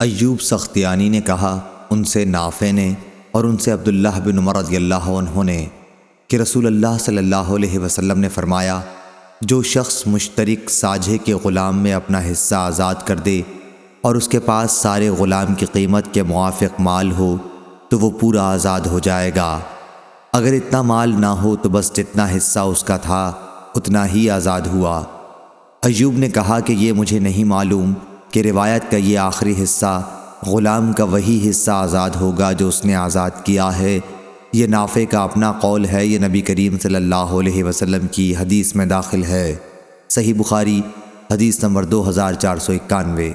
ایوب سختیانی نے کہا، ان سے نافع نے اور ان سے عبداللہ بن عمر رضی اللہ عنہ نے کہ رسول اللہ صلی اللہ علیہ وسلم نے فرمایا، جو شخص مشترک ساجھے کے غلام میں اپنا حصہ آزاد کر دے اور اس کے پاس سارے غلام کی قیمت کے موافق مال ہو، تو وہ پورا آزاد ہو جائے گا۔ اگر اتنا مال نہ ہو تو بس جتنا حصہ اس کا تھا، اتنا ہی آزاد ہوا۔ ایوب نے کہا کہ یہ مجھے نہیں معلوم۔ کہ روایت کا یہ آخری حصہ غلام کا وہی حصہ آزاد ہوگا جو اس نے آزاد کیا ہے۔ یہ نافع کا اپنا قول ہے، یہ نبی کریم صلی اللہ علیہ وسلم کی حدیث میں داخل ہے۔ صحیح بخاری، حدیث نمبر دو ہزار چار سو اکانوے۔